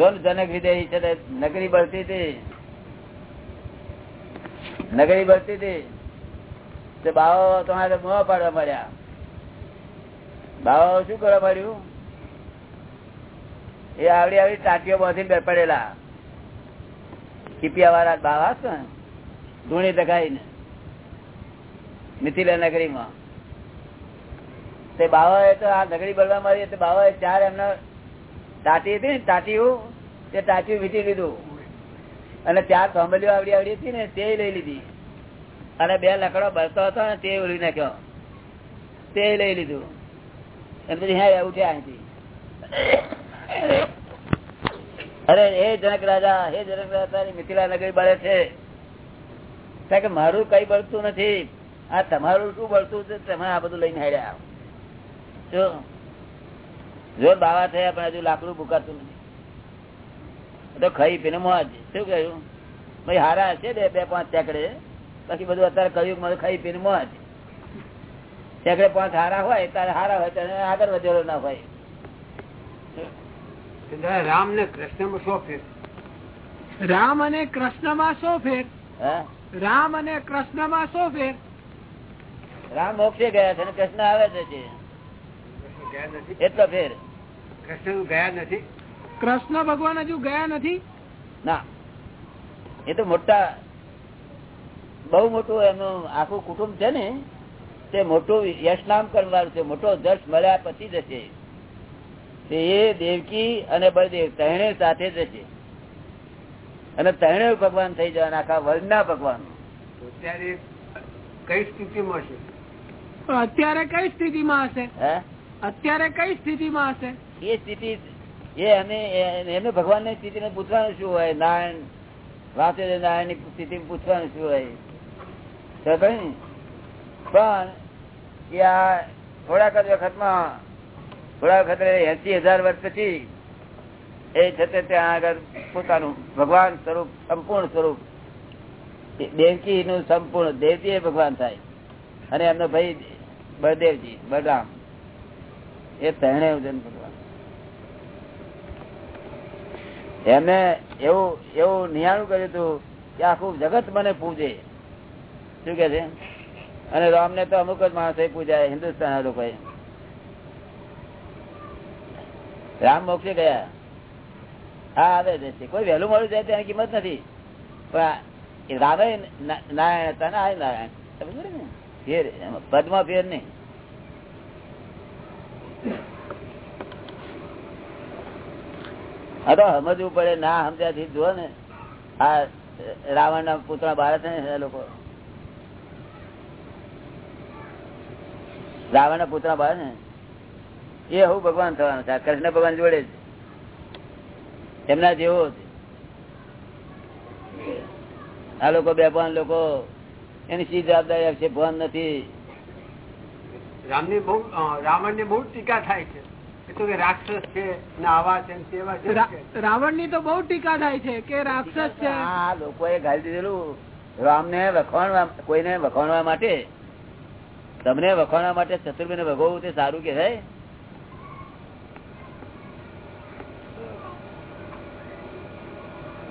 John જનક વિદેહી છે નગરી બળતી હતી. નગરી બળતી હતી. તે બાવો તમારે મોહ પાડવા મળ્યા. બાવો શું કરવા મળ્યું? એ આવડી આવડી ટાટીઓ બાંધીને પડેલા. ચીપિયા વાળા બાવા છે ને, ધૂણી ટકાઈને મિથિલા નગરીમાં. તે બાવા એ તો આ નગરી બળવા મળી બાવા ચાર એમના ટાટી હતી ને ટાટીઓ તે ટાટીઓ વીટી લીધું. અને ચાર સાંભળ્યું આવડી આવડી હતી ને, તે લઈ લીધી. અને બે લકડો બળતો હતો ને, તે ઉડી નાખ્યો. તે લઈ લીધું. અને પછી હા ઉઠ્યા અહીંથી. અરે હે જનક રાજા હે જનક રાજા મિથિલા નગરી બળે છે. કે મારું કઈ બળતું નથી. આ તમારું શું બળતું છે, તમે આ બધું લઈને હેડ્યા જો જોર બાવા થયા પણ હજુ લાકડું ભૂકાતું નથી. તો ખાઈ પીને મોજ શું કહ્યું? ભાઈ હારા છે બે બે પાંચ ચેકડે બાકી બધું અત્યારે કહ્યું મારે ખાઈ પીને મોજ ચેકડે પાંચ હારા હોય ત્યારે હારા હોય ત્યારે આગળ વધેલો ના હોય. રામ ને કૃષ્ણમાં શો ફેર? રામ અને કૃષ્ણમાં શો ફેર? રામ અને કૃષ્ણમાં શો ફેર? રામ મોક્ષે ગયા છે કૃષ્ણ આવે છે કૃષ્ણ એટલો ફેર. કૃષ્ણ ગયા નથી? કૃષ્ણ ભગવાન હજુ ગયા નથી? ના. એ તો મોટા બહુ મોટું એનું આખું કુટુંબ છે ને તે મોટું યશનામ કરવાનું છે. મોટો જશ મળ્યા પછી જશે તે એ દેવકી અને બળદેવ તહેણે સાથે જશે અને તહેણે ભગવાન થઈ જવાના આખા વર્લ્ડના ભગવાન. અત્યારે કઈ સ્થિતિમાં હશે? પણ અત્યારે કઈ સ્થિતિમાં હશે? હે? અત્યારે કઈ સ્થિતિમાં હશે? એ સ્થિતિ એમને ભગવાનની સ્થિતિ ને પૂછવાનું શું હોય? નારાયણ, વાસુદેવ નારાયણની સ્થિતિ પૂછવાનું શું હોય? પણ થોડાક જ વખતમાં થોડા વખત એસી હજાર વર્ષ પછી, એ છતાં ત્યાં આગળ પોતાનું ભગવાન સ્વરૂપ, સંપૂર્ણ સ્વરૂપ દેવકી નું સંપૂર્ણ દેવકી ભગવાન થાય. અને એમનો ભાઈ બળદેવજી બલરામ એ જન ભગવાન. એમને એવું એવું નિહાળું કર્યું હતું કે આખું જગત મને પૂજે. શું કે છે? અને રામને તો અમુક જ માણસો પૂજાય હિન્દુસ્તાન લોકો રામ મોક્ષે ગયા. હા, આવે છે કોઈ વહેલું મળ્યું જાય તેની કિંમત નથી. પણ રામે નારાયણ હતા ને? આ નારાયણ પદમાં ફેર નહીં. આ તો સમજવું પડે, ના સમજ્યાથી જુઓ ને. આ રાવણ ના પુતળા બાળક ને લોકો. રાવણ ના પુતળા બાળક ને. એ હું ભગવાન થવાનું છે કૃષ્ણ ભગવાન જોડે એમના જેવો આ લોકો બે ભાન લોકો એની શી જવાબદારી આપશે ભાન નથી. રામની બહુ રાવણની બહુ ટીકા થાય છે. કે રાક્ષસ છે ને આવા છે તેવા છે રાવણની તો બહુ ટીકા થાય છે કે રાક્ષસ છે. આ લોકોએ ગાળી દીધેલું. રામને વખાણવા કોઈને વખાણવા માટે તમને વખાણવા માટે ચતુર્ભી ભગવવું તે સારું કહેવાય?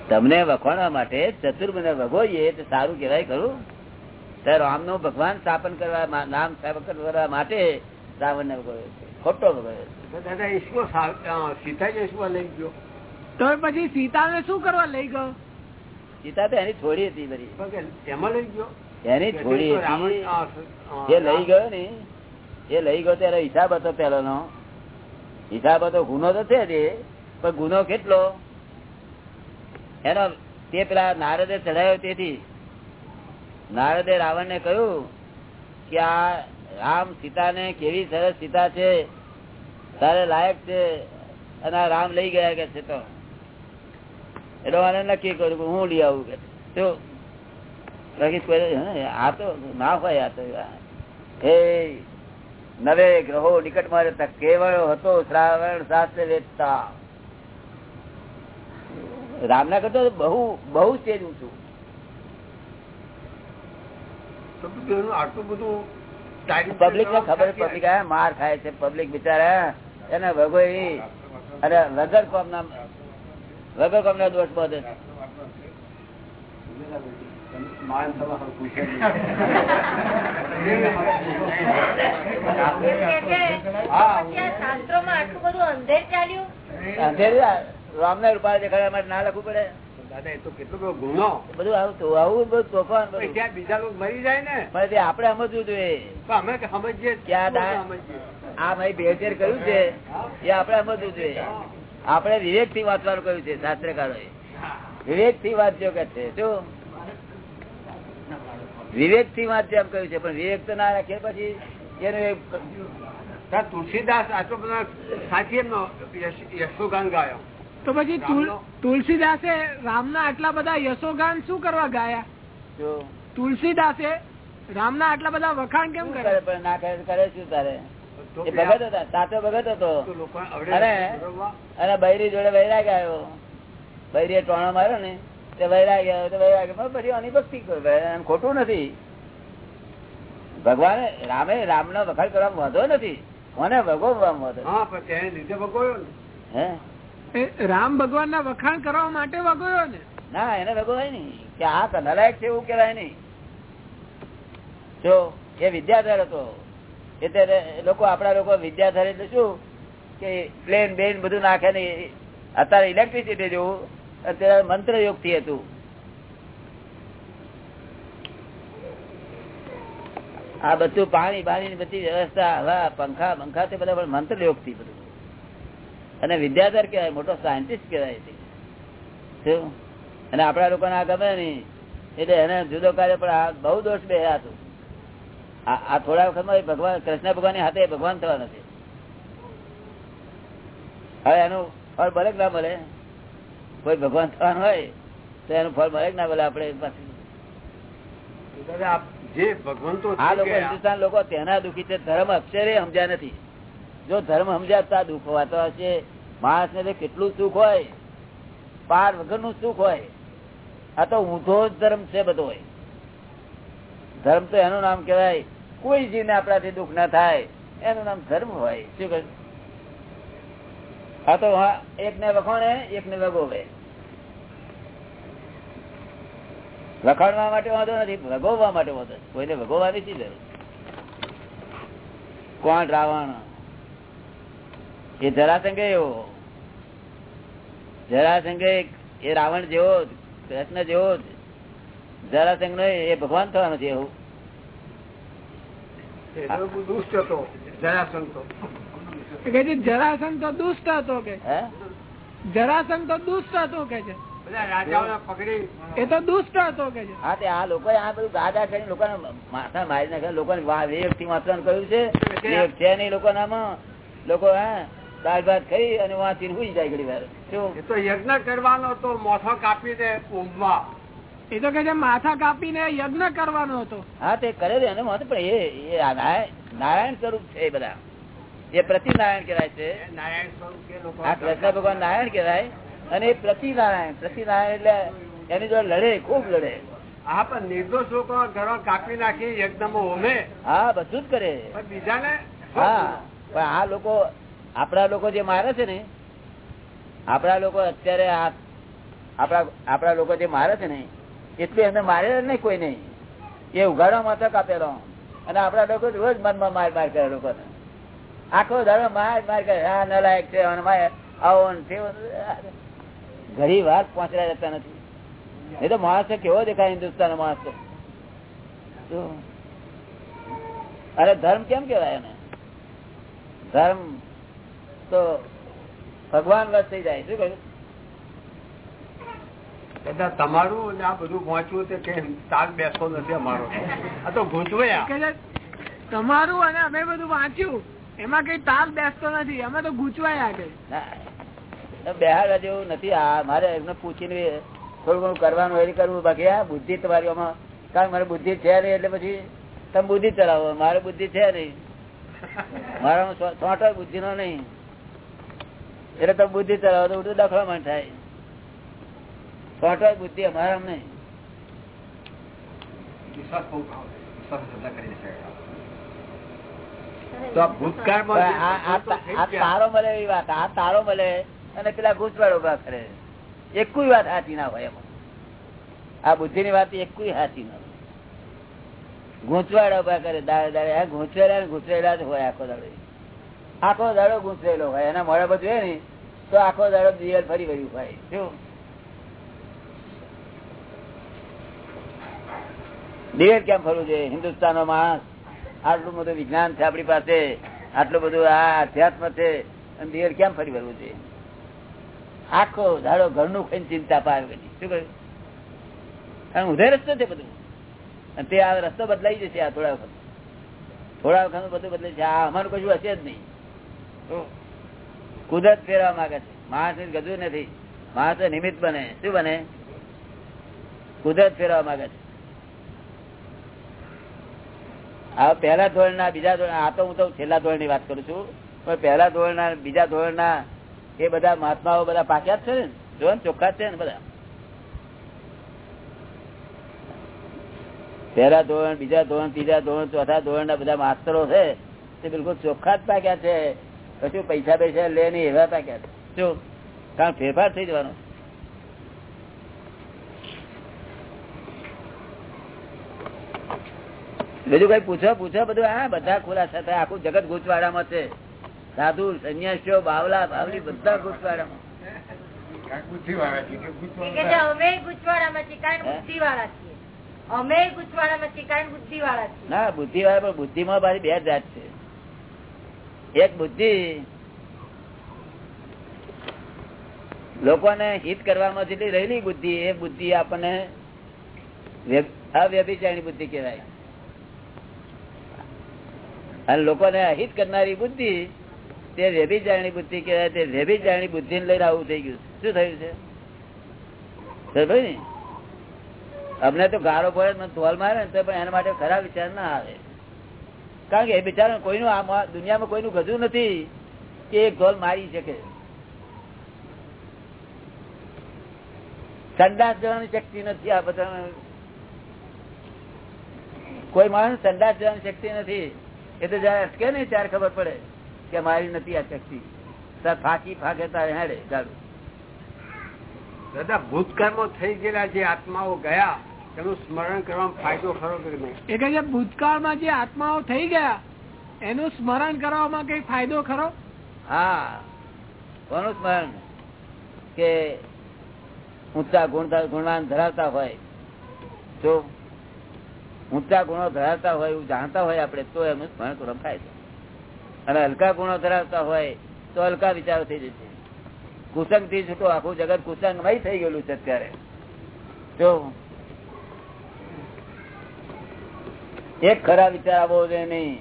તમને વખાણવા માટે ચતુર્ભ ને વગોઈએ તે સારું કેવાય ખરું? રામનું ભગવાન સ્થાપન કરવા નામ સ્થાપન કરવા માટે રાવણ ને ભગવ્યો છે ખોટો વગોયો છે દાદા ઈશ્વર સીતા ઈશ્વર લઈ ગયો? તો પછી સીતાને શું કરવા લઈ ગયો? સીતા તો એની છોડી હતી બધી. એમાં લઈ ગયો? એની છોડી તો રાવણ, હતી. અ, અ, એ લઈ ગયો ને એ લઈ ગયો ત્યારે હિસાબ હતો પેલો નો હિસાબ હતો ગુનો તો છે પણ ગુનો કેટલો? એનો તે પેલા નારદે ચડાયો તેથી. નારદે રાવણ ને કહ્યું કે આ રામ સીતા ને કેવી સરસ સીતા છે? તારે લાયક છે અને રામ લઈ ગયા કે છે તો? એટલે મને નક્કી કર્યું કે હું લઈ આવું કે તો આ તો ના હોય આ તો. હે નવે ગ્રહો નિકટમાં રહેતા કેવળ હતો શ્રાવણ શાસ્ત્ર વેચતા રામના કરતા બહુ બહુ સ્ટેજ ઊંચું. આટલું બધું પબ્લિક ને ખબર પબ્લિક માર ખાય છે પબ્લિક બિચારા. એને વગર કોમ ના વગર કમનો દોષ બધે. માન સભા પૂછે શાસ્ત્રોમાં આટલું બધું અંધેર ચાલ્યું રામ ને રૂપાળા દેખાડવા માટે ના લખવું પડે. દાદા એ તો કેટલો ગુનો. બધું આવું આવું બધું તોફાન ત્યાં બીજા લોકો મરી જાય ને? આપણે સમજવું જોઈએ. અમે કે સમજીએ ક્યાં સમજીએ. આ ભાઈ બિહેવિયર કર્યું છે એ આપણે સમજવું જોઈએ. આપણે વિવેકથી વાંચવાનું કહ્યું છે શાસ્ત્રકારો વિવેકથી વાંચ્યો કે છે શું? વિવેકથી વાંચ્યો એમ કહ્યું છે પણ વિવેક તો ના રાખે પછી એનું તુલસીદાસ આટલો બધો સાચી એમનો યશોગાન ગાયો. તો પછી તુલસીદાસે રામનો- તુલસીદાસે રામના આટલા બધા યશોગાન શું કરવા ગાયા? તુલસીદાસે રામના આટલા બધા વખાણ કેમ કરે કરે ના કરે કરે શું તારે એ ભગત હતા સાચો ભગત હતો. તો લોકો આવડે અને- અને બૈરી જોડે વૈરાગ આવ્યો. બૈરી ટોણો માર્યો ને તે વૈરાગ આવ્યો તો વૈરાગ પછી આની ભક્તિ એમ ખોટું નથી. ભગવાને રામે રામ નો વખાણ કરવા વાંધો નથી. મને ભગવવામાં વાંધો? તેને લીધે ભગવ્યો ને. રામ ભગવાન ના વખાણ કરવા માટે વગોયો ને. ના એને ભગવાય નઈ કે આ નલાયક છે એવું કેવાય નઈ જો એ વિદ્યાધર હતો. એટલે લોકો આપણા લોકો વિદ્યાધર એટલે શું કે પ્લેન, બેન બધું નાખે ને અત્યારે ઇલેક્ટ્રિસિટી જેવું, અત્યારે મંત્ર યોગથી હતું. આ બધું પાણી પાણી બધી વ્યવસ્થા, હવા, પંખા પંખા તે બધા પણ મંત્ર યોગથી બધું. અને વિદ્યાધર કહેવાય, મોટો સાયન્ટિસ્ટ કહેવાય છે અને આપડા લોકોને આ ગમે નહીં. એટલે એને જુદો કાર્ય પણ આ બહુ દોષ બે હતું. આ થોડા વખતમાં ભગવાન કૃષ્ણ ભગવાનની હાથે ભગવાન થવા નથી. હવે એનું ફળ મળે ના મળે? કોઈ ભગવાન થવાનું હોય તો એનું ફળ મળે ના મળે આપડે પાસે? દાદા આપ જે ભગવંતો આ લોકો હિન્દુસ્તાન લોકો તેના દુઃખી છે. ધર્મ અક્ષરે સમજ્યા નથી. જો ધર્મ સમજ્યા તો દુઃખ હોવાતો હશે માણસ ને કેટલું સુખ હોય? પાર વગરનું સુખ હોય. આ તો ઊંધો જ ધર્મ છે બધો ધર્મ તો એનું નામ કેવાય કોઈ જીવને આપણાથી દુઃખ ના થાય. એનું નામ ધર્મ હોય. શું કહ્યું? હા તો હા, એક ને વખોણે એક વગોવે. વખાણવા માટે વાંધો નથી ભગવવા માટે વાંધો કોઈને ભગવવાની શી જરૂર? કોણ રાવણ? એ જરાસંઘ એવો. જરાસંઘ એ રાવણ જેવો જ, કૃષ્ણ જેવો જ. નો એ ભગવાન થવાનો છે એવું. દુષ્ટ હતો જરાસંઘ તો. કે છે જરાસંઘ તો દુષ્ટ હતો કે. હે? તો દુષ્ટ હતો કે છે. બધા રાજાઓને પકડી. એ તો દુષ્ટ હતો કે છે. હા તે આ લોકો આ બધું ગાદા કરીને લોકોને માથા મારી નાખે લોકોને વિવેકથી કહ્યું છે. છે નહીં લોકો નામાં લોકો હા દાળ ભાત ખાઈ અને વાંચીને હુઈ જાય ઘડી વાર તો યજ્ઞ કરવાનો તો મોથો કાપીને ઊંઘવા. એ તો કે માથા કાપીને યજ્ઞ કરવાનો હતો. હા તે કરે છે એને મત પણ એ એ નારાયણ નારાયણ સ્વરૂપ છે એ બધા. એ પ્રતિ નારાયણ કહેવાય છે. નારાયણ સ્વરૂપ કે કૃષ્ણ ભગવાન નારાયણ કહેવાય. અને એ પ્રતિ નારાયણ પ્રતિ નારાયણ એટલે એની જોડે લડે ખૂબ લડે. હા પણ નિર્દોષ લોકો ઘરો કાપી નાખી યજ્ઞ હોમે. હા બધું જ કરે. બીજા બીજાને હા પણ આ લોકો આપડા લોકો જે મારે છે ને આપડા લોકો અત્યારે આપડા આપણા આપણા લોકો જે મારે છે ને એટલું એમને મારે નહીં, કોઈ નહીં. એ ઉઘાડવામાં તક કાપેલો અને આપણા લોકો રોજ મનમાં માર માર કરે લોકો. આખો દાડો માર માર કરે. આ નલાયક છે આવો. ઘણી વાર પહોંચડા જતા નથી. એ તો માણસ કેવો દેખાય હિન્દુસ્તાન માણસ? અરે ધર્મ કેમ કેવાય એને? ધર્મ તો ભગવાન વસ થઈ જાય. શું કહ્યું? દાદા તમારું અને આ બધું પહોંચવું તે કે તાલ બેસતો નથી અમારો. આ તો ગૂંચવાયા તમારું અને અમે બધું વાંચ્યું. એમાં કઈ તાલ બેસતો નથી. અમે તો ગૂંચવાયા કે બેહાર બેહાડવા જેવું નથી. આ મારે એમને પૂછીને થોડું ઘણું કરવાનું એ કરવું. બાકી આ બુદ્ધિ તમારી આમાં. કારણ મારે બુદ્ધિ છે નહીં એટલે પછી તમે બુદ્ધિ ચલાવો. મારે બુદ્ધિ છે નહીં. મારા છોટો બુદ્ધિ નો નહીં. એટલે તમે બુદ્ધિ ચલાવો તો ઉડું દખડામણ થાય. છોટો બુદ્ધિ અમારા નહીં. આ તારો મળે એવી વાત તારો મળે અને પેલા ઘૂસવાડ ઊભા કરે. એક વાત સાચી ના હોય એમાં. આ બુદ્ધિ ની વાત એકુય કોઈ ના હોય. ગૂંચવાડા ઊભા કરે દાડે દાડે આ ગૂંચવેલા ગૂંચવેલા જ હોય આખો દાડો. આખો દાડો ગૂંચવેલો હોય એના મોડા બધું હોય ને તો આખો દાડો દિવાલ ફરી વળ્યું હોય શું? દિયલ કેમ ફરવું છે? હિન્દુસ્તાન માણસ. આટલું બધું વિજ્ઞાન છે આપણી પાસે. આટલું બધું આ અધ્યાત્મ છે. અને દિવેટ કેમ ફરી વળવું છે? આખો દાડો ઘરનું ખાઈને ચિંતા પાર કરી. શું કહ્યું? કારણ ઉધે રસ્તો છે બધું. અને તે આ રસ્તો બદલાઈ જશે આ થોડા વખત. થોડા વખત બધું બદલાય છે આ અમારું કશું હશે જ નહીં. કુદરત ફેરવા માંગે છે. માણસ ગજું નથી. માણસ નિમિત્ત બને. શું બને? કુદરત ફેરવા માંગે છે. આ પહેલા ધોરણ ના બીજા ધોરણ આ તો હું તો છેલ્લા ધોરણની વાત કરું છું. પણ પહેલા ધોરણ ના બીજા ધોરણ ના એ બધા મહાત્માઓ બધા પાક્યા છે ને? જો ચોખ્ખા છે ને બધા. પહેલા ધોરણ, બીજા ધોરણ, ત્રીજા ધોરણ, ચોથા ધોરણ ના બધા માસ્તરો છે, તે બિલકુલ ચોખ્ખા જ પાક્યા છે. કશું પૈસા પૈસા લે નહીં એવા પાક્યા છે. શું કારણ ફેરફાર થઈ જવાનો. બીજું કઈ પૂછો પૂછો બધું. હા બધા ખુલાસા થાય. આખું જગત ગુચવાડામાં છે. સાધુ સંન્યાસીઓ બાવલા બાવલી બધા ગુચવાડામાં. બુદ્ધિ વાળા? બુદ્ધિમાં પાછી બે જાત છે. એક બુદ્ધિ લોકોને હિત કરવામાં જેટલી રહેલી બુદ્ધિ એ બુદ્ધિ આપણને વ્ય- અવ્યભિચારી બુદ્ધિ કહેવાય. અને લોકોને અહિત કરનારી બુદ્ધિ, તે વ્યભિચારણી બુદ્ધિ કહેવાય, તે વ્યભિચારણી બુદ્ધિ ને લઈને આવું થઈ ગયું. શું થયું છે? અમને તો ગારો પડે મને મારે ને તો પણ એના માટે ખરાબ વિચાર ના આવે. કારણ કે એ બિચારા કોઈનું આ દુનિયામાં કોઈનું ગજું નથી કે એક ઢોલ મારી શકે. સંદાસ જવાની શક્તિ નથી આ બધા કોઈ માણસ સંદાસ જવાની શક્તિ નથી. એ તો જયારે અટકે ને ત્યારે ખબર પડે કે મારી નથી આ શક્તિ ફાંકી ફાંકે તારે હેડે ચાલુ. દાદા ભૂતકાળમાં થઈ ગયેલા જે આત્માઓ ગયા એનું સ્મરણ કરવામાં ફાયદો ખરો કે નહીં? એ કે ભૂતકાળમાં જે આત્માઓ થઈ ગયા એનું સ્મરણ કરવામાં કઈ ફાયદો ખરો? હા. કોનું સ્મરણ? કે ઊંચા ગુણ ગુણાન ધરાવતા હોય. તો ઊંચા ગુણો ધરાવતા હોય એવું જાણતા હોય આપણે, તો એમનું સ્મરણ થાય છે. અને હલકા ગુણો ધરાવતા હોય, તો હલકા વિચારો થઈ જશે. કુસંગથી છૂટો, આખું જગત કુસંગમય થઈ ગયેલું છે અત્યારે. જો એક ખરાબ વિચાર આવવો જોઈએ નહીં.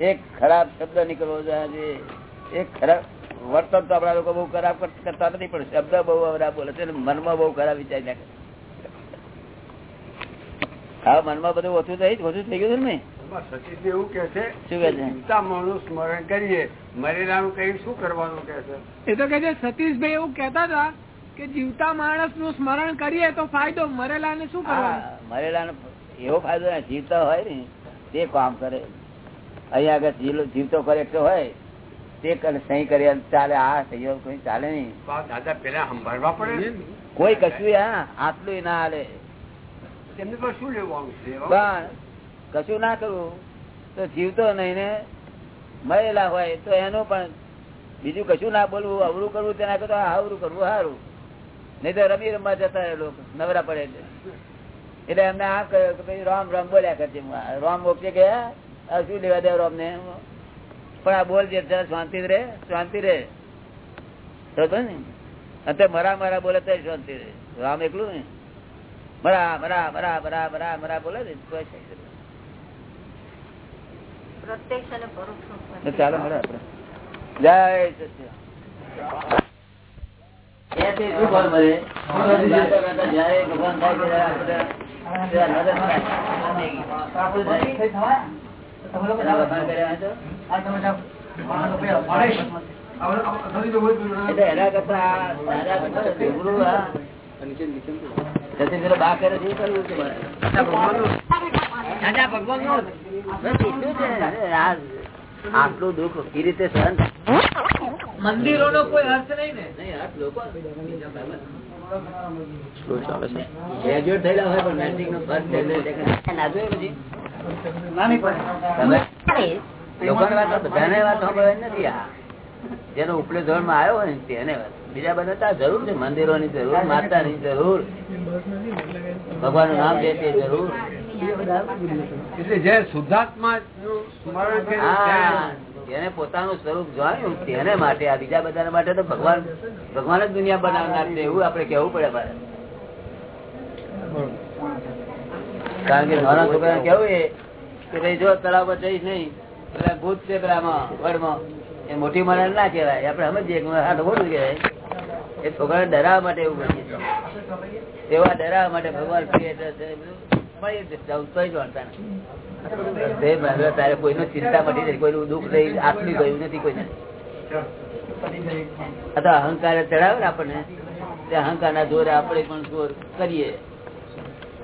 એક ખરાબ શબ્દ નીકળવો જોઈએ. એક ખરાબ વર્તન તો આપણા લોકો બહુ ખરાબ કરતા નથી, પણ શબ્દ બહુ ખરાબ બોલે છે મનમાં બહુ ખરાબ વિચાર નાખે હા મનમાં બધું ઓછું થઈ ઓછું થઈ ગયું છે ને એમાં સતીશજી એવું કે છે શું કહે છે? સ્મરણ કરીએ મરેલાનું કઈ શું કરવાનું કે છે? એ તો કે છે સતીશભાઈ એવું કેતા હતા કે જીવતા માણસનું સ્મરણ કરીએ તો ફાયદો મરેલા ને શું કરવાનું? મરેલા એવો ફાયદો ના જીવતા હોય ને તે કામ કરે. અહીંયા આગળ જીવ- જીવતો કરેક્ટ હોય તે કરે, સહી કરી ચાલે આ સહયોગ કોઈ ચાલે નહીં. દાદા પેલા સંભાળવા પડે કોઈ કશું હા આટલું ના હાલે તેમને પર શું લેવાનું છે પણ કશું ના કરવું. તો જીવતો નહીં ને, મરેલા હોય તો એનું પણ બીજું કશું ના બોલવું, અવરું કરવું તેના કરતા આવરું કરવું સારું. નહીં તો રમી રમવા જતા લોકો, નવરા પડે એટલે. એમને આ કહ્યું કે ભાઈ, રામ રામ બોલ્યા કરજે. રામ મોકલે ગયા શું લેવા દે રામ ને પણ આ બોલ જે શાંતિ રે શાંતિ રે ને? અત્યારે મરા મરા બોલે તો શાંતિ રે રામ એકલું ને મરા મરા મરા મરા મરા મરા બોલે ને ચાલો મળે આપડે જય. એના કરતા આ દાદા કરતા સતીશભાઈ બા કરે શું કરવું છે દાદા આટલું દુઃખ એ રીતે સહન મંદિરો નો કોઈ અર્થ નહીં ને. લોકો ગ્રેજ્યુએટ થયેલા હોય પણ મેટ્રિક નો ફર્સ્ટ ના? જોયું પછી લોકોની વાત તો બધાને વાત સાંભળવાની નથી આ. જેનો ઉપલે ધોરણમાં આવ્યો હોય ને તેને વાત. બીજા બધા ત્યાં જરૂર છે મંદિરો ની જરૂર માતા ની જરૂર. ભગવાનનું નામ લેતી જરૂર. એટલે જે શુદ્ધાત્મા જેને પોતાનું સ્વરૂપ જોયું તેને માટે આ બીજા બધા માટે તો ભગવાન ભગવાન જ દુનિયા બનાવનાર છે એવું આપડે કેવું પડે મારે. કારણ કે નાના છોકરા કેવું એ કે ભાઈ જો તળાવ પર જઈશ નહીં પેલા ભૂત છે પેલામાં વડમાં. એ મોટી મને ના કહેવાય. આપણે સમજીએ ખોટું કહેવાય. એ છોકરાને ડરાવવા માટે એવું કરીએ. તેવા ડરાવવા માટે ભગવાન નથી. તારે કોઈનો ચિંતા મટી જાય કોઈનું દુઃખ થઈ આટલું ગયું નથી કોઈને. આ અહંકાર ચડાવે ને આપણને. તે અહંકાર ના જોરે આપણે પણ જોર કરીએ.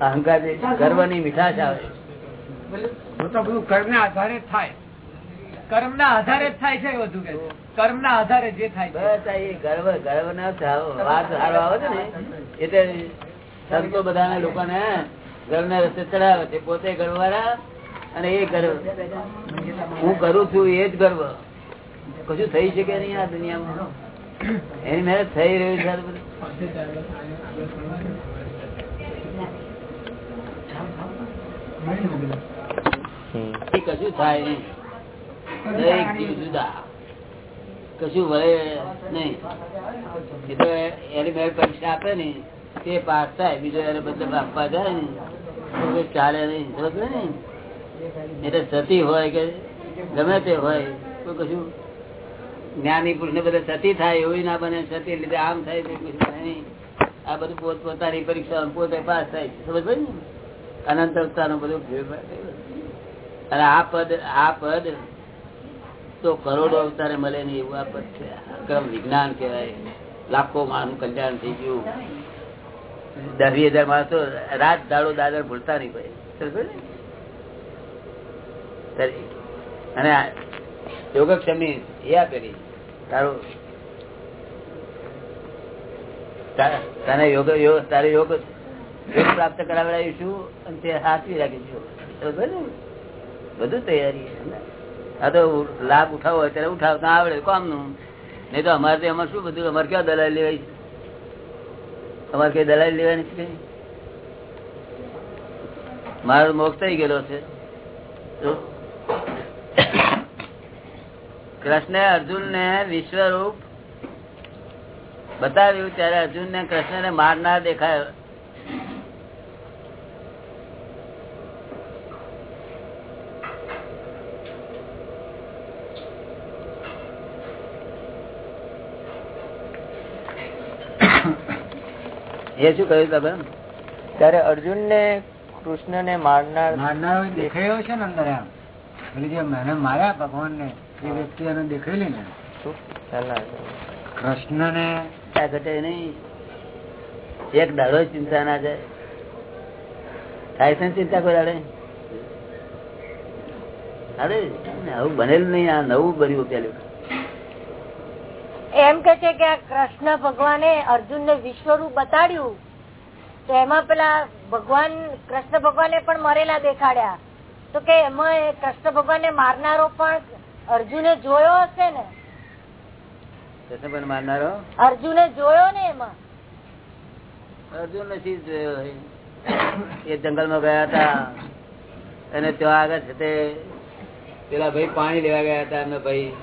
અહંકાર ગર્વની મીઠાશ આવે. બધું કર્મ આધારે થાય. કર્મ ના આધારે જ થાય છે એ બધું કે કર્મ ના આધારે જે થાય છે. બસ એ ગર્વ ગર્વ ના થાવ. વાત સારો આવે છે ને એટલે સંતો બધા લોકોને ગર્વ ના રસ્તે ચડાવે છે. પોતે ગર્વવાળા અને એ ગર્વ. હું કરું છું એ જ ગર્વ. કશું થઈ શકે નહીં આ દુનિયામાં. એની મહેનત થઈ રહી છે કશું થાય નહીં. કશું વળે નહીં. એની મેળ પરીક્ષા આપે ને, તે પાસ થાય, બીજો એને બદલે આપવા જાય ને ચાલે નહીં સમજ ને એટલે સતી હોય કે ગમે તે હોય, તો કશું જ્ઞાની પુરુષ ને બધા સતી થાય, એવું ના બને, સતી લીધે આમ થાય તે નહીં. આ બધું પોત પોતાની પરીક્ષા પોતે પાસ થાય સમજ ને? અનંત અવતારનું બધું અને આ પદ આ પદ તો કરોડો અવતારે મળે ને એવું આ છે. ક્રમ વિજ્ઞાન કહેવાય? લાખો માણસ કલ્યાણ થઈ ગયું. દસ હજાર માણસો રાત દાડો દાદર ભૂલતા નહીં ભાઈ અને યોગક્ષમી એ આપેલી તારું તને યોગ યોગ, તારે યોગ યોગ પ્રાપ્ત કરાવડાવી શું અને તે હાથવી રાખીશું. બરોબર ને? બધું તૈયારી. આ તો લાભ ઉઠાવો હોય ત્યારે ઉઠાવતા આવડે કામનું. નહીં તો અમારે એમાં શું બધું? અમારે ક્યાં દલાલ લેવાય અમારે કઈ દલાલ લેવાની છે મારો મોક્ષ થઈ ગયેલો છે. કૃષ્ણે અર્જુન ને વિશ્વરૂપ બતાવ્યું, ત્યારે અર્જુન ને કૃષ્ણ ને મારનાર દેખાયો. એ શું કહ્યું તમે? ત્યારે અર્જુન ને કૃષ્ણ ને મારનાર મારનાર દેખાયો છે ને અંદર એમ. પેલી જે મને માર્યા ભગવાન ને એ વ્યક્તિ એને દેખાયેલી ને. કૃષ્ણ ને ઘટે નહીં. એક દાડો ચિંતા ના જાય. થાય છે ચિંતા કોઈ દાડે? અરે આવું બનેલું નહીં આ નવું બન્યું પેલું. એમ કે છે કે કૃષ્ણ ભગવાને અર્જુન ને વિશ્વરૂપ બતાડ્યું. તો એમાં પેલા ભગવાન કૃષ્ણ ભગવાને પણ મરેલા દેખાડ્યા. તો કે એમાં કૃષ્ણ ભગવાન મારનારો પણ અર્જુને જોયો હશે ને? કૃષ્ણ મારનારો? અર્જુને જોયો ને એમાં? અર્જુન નથી જોયો? એ એ જંગલમાં ગયા હતા. અને ત્યાં આગળ છે તે પેલા ભાઈ પાણી લેવા ગયા હતા એમને ભાઈ.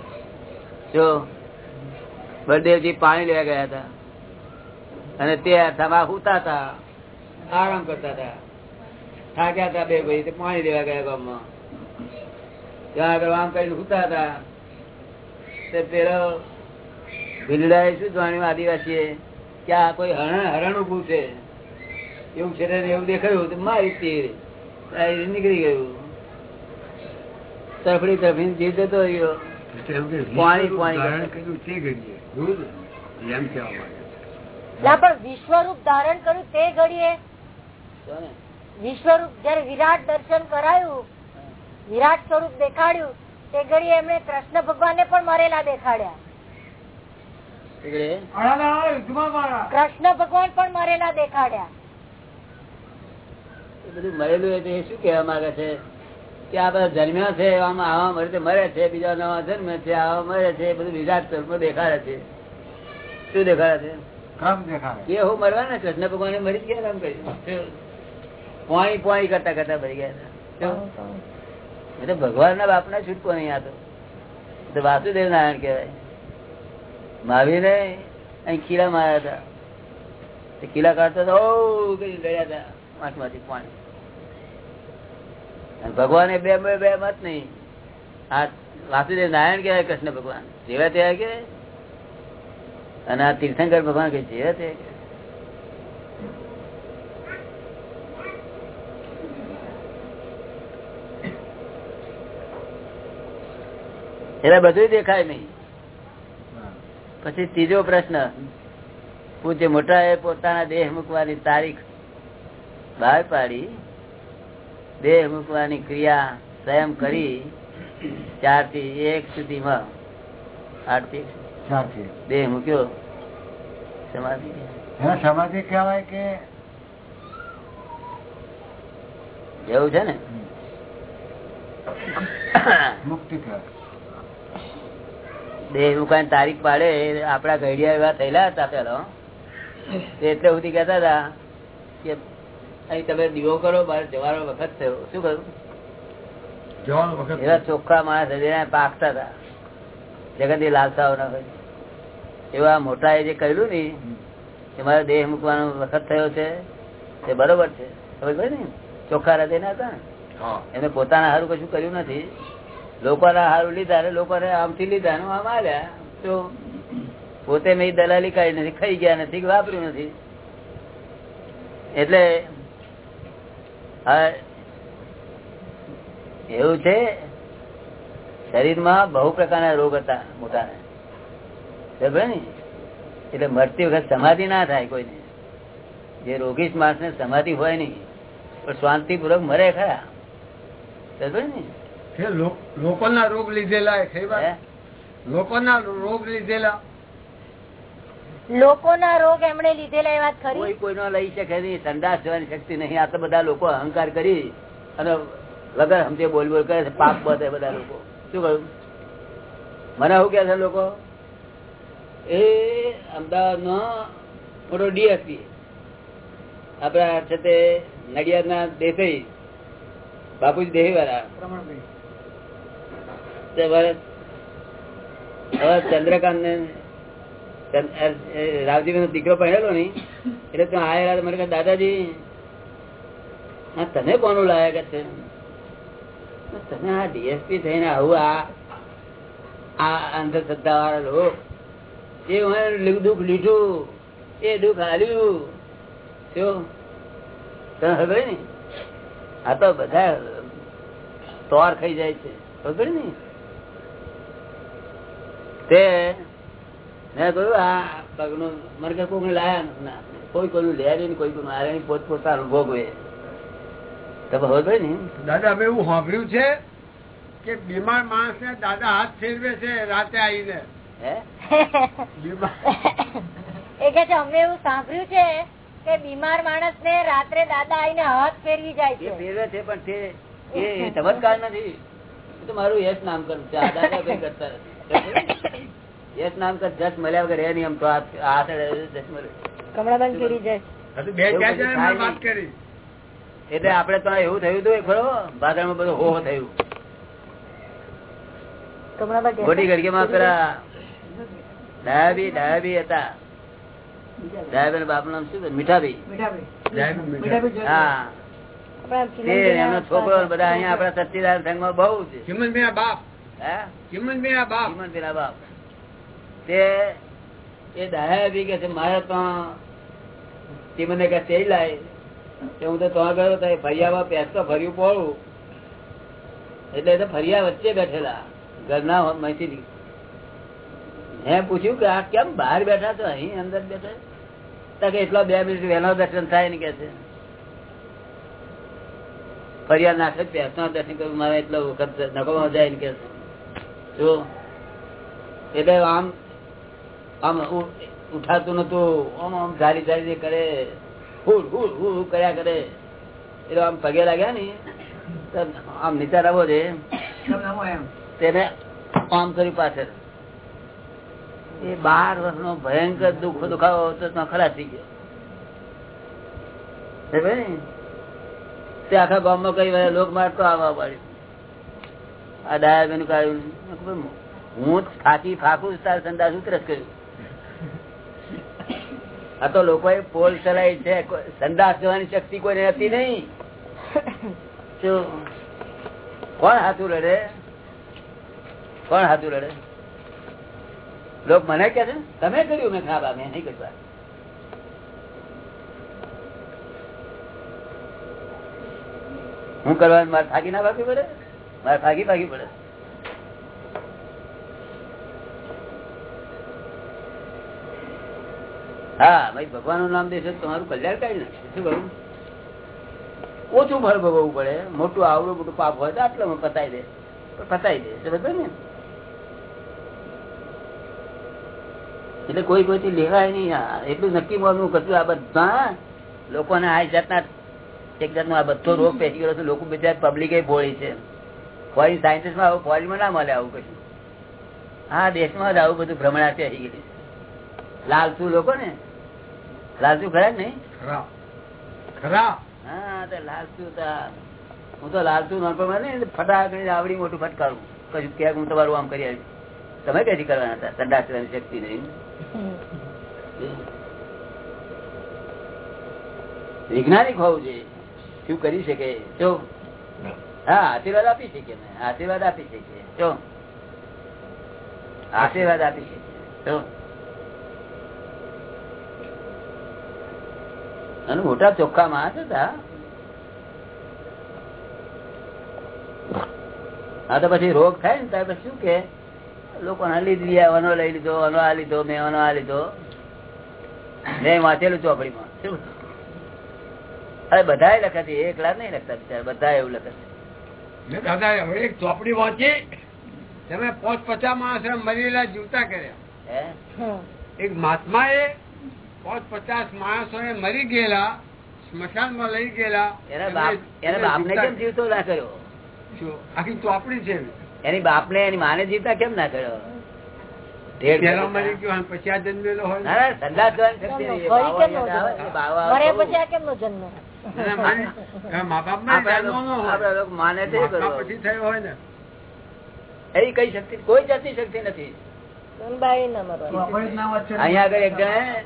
જો બળદેવજી પાણી લેવા ગયા હતા. અને તે અર્થામાં હુતા હતા, આરામ કરતા હતા. થાક્યા હતા બે ભાઈ પાણી લેવા ગયા ગામમાં. ત્યાં આગળ આમ કરીને હુતા હતા. તે પેલો ભીલડાએ શું જાણ્યું આદિવાસીએ? કે આ કોઈ હરણ હરણ ઉભું છે. એવું છે એવું દેખાયું તો મારી તીર. નીકળી ગયું. તરફડી તરફડી જતો રહ્યો. તે ઘડીએ વિશ્વરૂપ ધારણ કર્યું તે ઘડીએ. વિશ્વરૂપ જયારે વિરાટ દર્શન કરાયું વિરાટ સ્વરૂપ દેખાડ્યું તે ઘડી એમને કૃષ્ણ ભગવાનને પણ મરેલા દેખાડ્યા. કૃષ્ણ ભગવાન પણ મરેલા દેખાડ્યા. બધું મરેલું એ શું કહેવા માંગે છે? કે આ બધા જન્મ્યા છે આમાં આવા છે મરે છે બીજા નવા જન્મે છે આવા મરે છે બધું વિરાટ સ્વરૂપમાં દેખાડે છે. શું દેખાડે છે? એ હું મરવાના? કૃષ્ણ ભગવાન મરી ગયા એમ કહ્યું. પોણી પોણી કરતા કરતા મરી ગયા. તો ભગવાન ના બાપ ના છૂટકો નહીં આ તો. વાસુદેવ નારાયણ કહેવાય. મહાવીરે અહીં ખીલા માર્યા હતા. તે કાઢતા હતા ઓ કઈ ગયા હતા. વાંચમાંથી પાણી. ભગવાને બે બે બે મત નહીં. આ વાસુદેવ નારાયણ કહેવાય, કૃષ્ણ ભગવાન. જેવા તેવા કે અને આ તીર્થંકર ભગવાન કે જેવા તે એટલે બધું દેખાય નહીં. પછી ત્રીજો પ્રશ્ન, પૂજ્ય મોટા એ પોતાના દેહ મૂકવાની તારીખ બહાર પાડી. દેહ મૂકવાની ક્રિયા સ્વયં કરી ચારથી એક સુધીમાં. આઠથી દેહ મૂક્યો. સમાધિ. સમાધિ કહેવાય કે એવું છે ને? મુક્તિ દેહ મૂકવાની તારીખ પાડે આપડા ઘડિયા એવા થયેલા હતા પેલો એટલે સુધી કેતા હતા કે અહીં તમે દીવો કરો બહાર જવાનો વખત થયો. શું કહ્યું? જવાનો વખત એવા ચોખ્ખા માણસ પાકતા હતા. જગત લાલસાઓ ના હોય. એવા મોટા એ જે કહ્યું ને કે મારે દેહ મૂકવાનો વખત થયો છે એ બરોબર છે. ખબર પડી ને? ચોખ્ખા હૃદય ના. હતા એને પોતાના હારું કશું કર્યું નથી. લોકોના હારું લીધા લોકોને આમથી લીધા આમ આવ્યા તો પોતે મેં દલાલી કાઢી નથી ખાઈ ગયા નથી વાપર્યું નથી. એટલે હા, એવું છે શરીરમાં બહુ પ્રકારના રોગ હતા મોટા એટલે મરતી વખત સમાધિ ના થાય કોઈને. જે રોગી માણસ ને સમાધિ હોય નહીં પણ શાંતિપૂર્વક મરે ખરા. સમજ્યો ને? લોકોના રોગ લીધેલા? હે? લોકોના રોગ લીધેલા. લોકોના રોગ એમણે લીધેલા એ વાત કોઈ કોઈનો લઈ શકે નહીં સંદાસ જવાની શક્તિ નહીં. આ તો બધા લોકો અહંકાર કરી અને વગર સમજે બોલ બોલ કરે છે, પાપ બધે બધા લોકો. શું કહ્યું? મને શું કે છે લોકો? એ અમદાવાદ નો મોટો ડીએસપી. આપડા છે તે નડિયાદ ના દેસાઈ, બાપુજી દેહી વાળા ચંદ્રકાંત ને રાવજી નો દીકરો પહેરેલો નઈ એટલે તું આયેલા મને દાદાજી, આ તમે કોનું લાયક છે? તમે આ ડીએસપી થઈને આવું, આ આ અંધશ્રદ્ધા વાળા લોકો, એ હું દુઃખ લીધું, એ દુઃખ હાલ્યું શું ખબર ને આ તો બધા તોર ખાઈ જાય છે. ખબર ને તે મેં કહ્યું આ પગનું મને કે કોઈ લાયા ના કોઈ કોઈનું લે નહીં કોઈ કોઈનું આરે નહીં પોત પોતાનું ભોગવે તો ખબર ને? દાદા અમે એવું સાંભળ્યું છે કે બીમાર માણસ ને દાદા હાથ ફેરવે છે રાતે આવીને. એ કે છે અમે એવું સાંભળ્યું છે કે બીમાર માણસ ને રાત્રે દાદા આવીને હાથ ફેરવી જાય એ છે. ફેરવે છે પણ તે એ એ ચમત્કાર નથી તો મારું યશ નામ કરું છે. આ દાદા કઈ કરતા નથી. યશ નામ કર જસ મળ્યા વગર એ નિયમ તો આ કમળાબેન કરી જાય. હજુ બે ચાર જણા મેં વાત કરી. એટલે આપડે તો એવું થયું હતું ખરો ભાદરમાં બધું હો થયું. કમળાબેન મોટી ગરગીમાં પેલા ડાયાબી ડાયાબી હતા. ડાયાબી બાપ નામ શું મીઠાબી. મીઠાભાઈ હા. એમનો છોકરો બધા અહીંયા આપડા સચિદાન સંઘમાં બહુ છે. બાપ. હે? બાપ. બાપ. તે એ ડાયાબી કે છે, મારે ત્યાં તે મને કે તે લાય. તે હું તો ત્યાં ગયો તો ફરિયામાં પેસતો ફર્યું પડું એટલે તો ફરિયા વચ્ચે બેઠેલા, ઘરના માહિતી મેં પૂછ્યું કે, આ કેમ બહાર બેઠા છો? અહીં અંદર બેઠા તો એટલા બે મિનિટ વહેલો દર્શન થાય ને કે છે. ફરિયા નાખે પેસનો દર્શન કરવું મારે એટલો વખત નકોમાં જાય ને કે જો, એટલે આમ આમ ઉઠાતું નતું. આમ આમ ધારી ધારી કરે. હુડ હુડ હુડ કર્યા કરે. એટલે આમ પગે લાગ્યા ને. આમ નીચા રવો છે. તેને આમ કરી પાછળ. એ બાર વર્ષનો ભયંકર દુઃખ દુખાવો હતો ત્યાં થઈ ગયો. તે આખા ગામમાં કઈ વાર લોક મારતો આવવા પડ્યું. આ ડાયાબેન કાઢ્યું હું થાકી ફાકું તાર સંદાસ ઉતરસ કર્યું. આ તો લોકોએ પોલ ચલાવી છે. સંદાસ જવાની શક્તિ કોઈને હતી નહીં. કોણ હાથું લડે કોણ હાથું લડે લોક મને કે છે, તમે કર્યું? મેં ના મેં નહીં કર્યું. હું કરવાનું, મારે થાકી ના ભાગી પડે? મારે થાકી ભાગી પડે? ભગવાનનું નામ દેશો તમારું કલ્યાણ કાઢી નાખશે શું કરું? ઓછું ફળ ભોગવવું પડે. મોટું આવડું, મોટું પાપ હોય તો આટલામાં પતાવી દે. પતાવી દે. સમજ ને? એટલે કોઈ કોઈથી લેવાય નહીં. એટલું નક્કી મળવું કશું આ બધા લોકોને આ જાતના, એક જાતનો આ બધો રોગ પેસી ગયો છે. લોકો બધા પબ્લિક ભોળી છે. ફોરેન સાયન્ટિસ્ટમાં આવું ફોરેનમાં ના મળે આવું કશું. હા, દેશમાં જ આવું બધું ભ્રમણા પેસી ગયું છે. લાલચુ લોકો ને લાલચુ ખરા ને હા તો લાલચુ તો આ- હું તો લાલચુ નાનપણમાં ને ફટાક આવડી મોટું ફટકારું. કશું ક્યાંક હું તમારું આમ કરી આવી તમે ક્યાંથી કરવાના હતા? ઠંડા કરવાની શક્તિ નહીં વૈજ્ઞાનિક હોવું જોઈએ. શું કરી શકે? જો હા આશીર્વાદ આપી શકીએ આશીર્વાદ આપી શકીએ જો આશીર્વાદ આપી શકીએ જો અને મોટા ચોખ્ખા માણસ હતા હા તો પછી રોગ થાય ને ત્યારે શું કે? લોકો લીધી અનો લઈ લીધો અનો આ લીધો મેં અનો આ લીધો. મેં વાંચેલું ચોપડીમાં. શું? અરે બધા લખે છે એકલા નહીં લખતા બિચારા બધા એવું લખે છે. દાદા હવે એક ચોપડી વાંચી તમે પોચ પચાસ માણસ મરેલા જીવતા કર્યા. એક મહાત્મા એ પોચ પચાસ માણસો મરી ગયેલા સ્મશાનમાં લઈ ગયેલા. બાપ એના કેમ જીવતો ના કર્યો? આખી ચોપડી છે એની બાપને એની માને જીવતા કેમ ના કર્યો? ના. ના ને, મા બાપ ને કઈ શક્તિ કોઈ જાતની શક્તિ નથી. ના અહીંયા આગળ એક જણે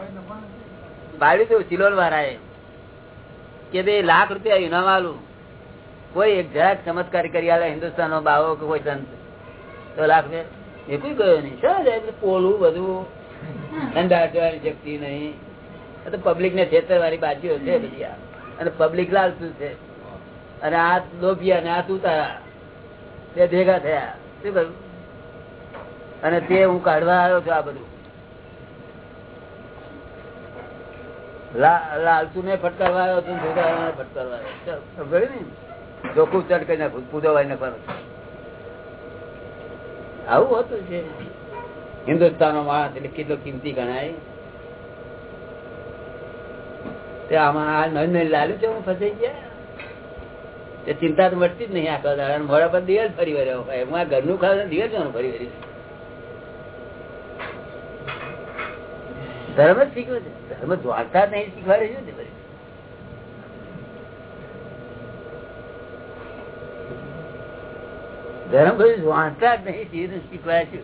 પાડ્યું હતું સિલોન વાળાએ. કે બે લાખ રૂપિયા ઇનામ આલું કોઈ એક જરાક ચમત્કાર કરી આલે હિન્દુસ્તાન નો બાવો કે કોઈ સંત. તો લાખ રૂપિયા. એ કોઈ ગયો નહીં. શું પોલું બધું ઠંડા જવાની શક્તિ નહીં. તો પબ્લિક ને છેતરવાની બાજુ છે બધી આ. અને પબ્લિક લાલતું છે. અને આ લોભિયા ને આ તુતારા તે ભેગા થયા. શું કહ્યું અને તે હું કાઢવા આવ્યો છું આ બધું. લાલચુ ને ફટકારવા આવ્યો છું ભેગા ફટકારવા આવ્યો ચાલ, ને જોખું ચટ કરી નાખું પૂજવાય નાખવાનું. આવું હોતું છે હિન્દુસ્તાન નો માણસ એટલે કેટલો કિંમતી ગણાય. તે આમાં આ નવી નવી લાલુ છે હું ફસાઈ ગયા? તે ચિંતા તો મળતી જ નહીં આખા દાડા મોડા પર દિવસ ફરી વર્યો આ ઘરનું ખાવ દિવસ જવાનું ફરી વળી ધર્મ જ શીખ્યો છે. ધર્મ દ્વારકા નહીં શીખવાડે છે? ધર્મ બધું વાંચતા જ નહીં સીધું શીખવાય છે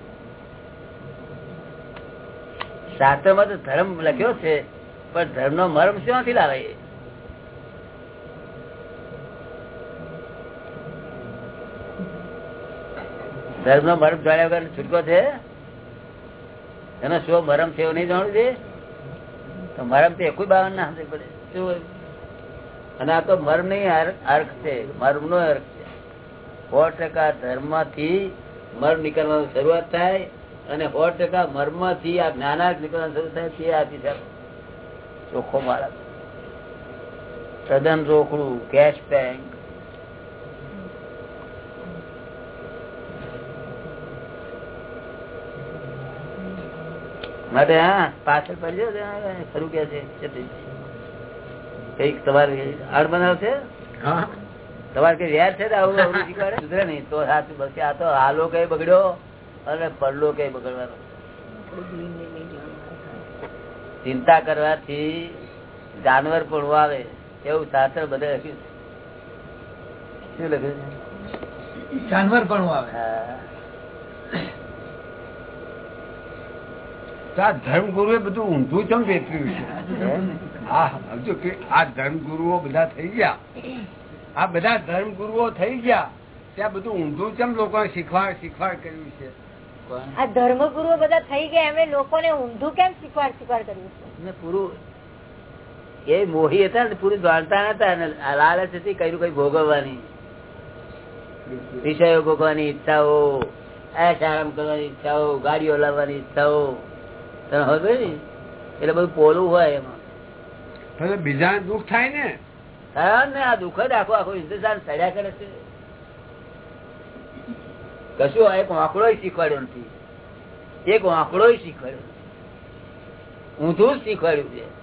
શાસ્ત્રમાં તો ધર્મ લખ્યો છે, પણ ધર્મ નો મર્મ ક્યાંથી લાવે ધર્મ નો મર્મ જાણ્યા વગર છૂટકો છે? એનો શું મરમ છે એવું નહીં જાણવું છે તો મરમ તો એકુય બાવન ના સમજ પડે શું અને આ તો મર્મ નહીં અર્ક છે મર્મ નો અર્ક છે. સો ટકા ધર્મથી મર્મ નીકળવાની શરૂઆત થાય અને સો ટકા મર્મથી આ જ્ઞાનાર્ક નીકળવાનું શરૂ થાય તે આપી છે ચોખ્ખો મારા તદ્દન રોકડું કેશ બેંક માટે હા પાછળ પડજો ખરું કે છે કંઈક તમારે આડ બનાવ છે? તમારે કઈ વ્યાજ છે આવું આવું શીખવાડે? સુધરે નહીં તો સાચું બસ આ તો હાલો કઈ બગડ્યો અને પડલો કઈ બગડવાનો. ચિંતા કરવાથી જાનવર પણ આવે એવું શાસ્ત્ર બધે લખ્યું છે. શું લખ્યું જાનવર પણ આવે હા. આ ધર્મગુરુએ બધું ઊંધું ચમ વેચ્યું છે? હજુ કે આ ધર્મગુરુઓ બધા થઈ ગયા. આ બધા ધર્મગુરુઓ થઈ ગયા. ત્યાં બધું ઊંધું ચમ લોકો શીખવાડ શીખવાડ કર્યું છે? આ ધર્મગુરુઓ બધા થઈ ગયા એમને લોકોને ઊંધું કેમ શીખવાડ શીખવાડ કર્યું છે? પૂરું એ મોહી હતા ને પૂરું જાણતા નતા અને લાલચ હતી કયું કઈ ભોગવવાની. વિષયો ભોગવાની ઈચ્છાઓ એશ આરામ કરવાની ઈચ્છાઓ ગાડીઓ લાવવાની ઈચ્છાઓ. તને ને? એટલે બધું પોલું હોય એમાં. બીજા દુઃખ થાય ને. હા ને આ દુઃખ જ આખો આખો હિન્દુસ્તાન સડ્યા કરે છે. કશું એક વાંકડો શીખવાડ્યો નથી. એક વાંકડો શીખવાડ્યો ઊંધું જ શીખવાડ્યું છે.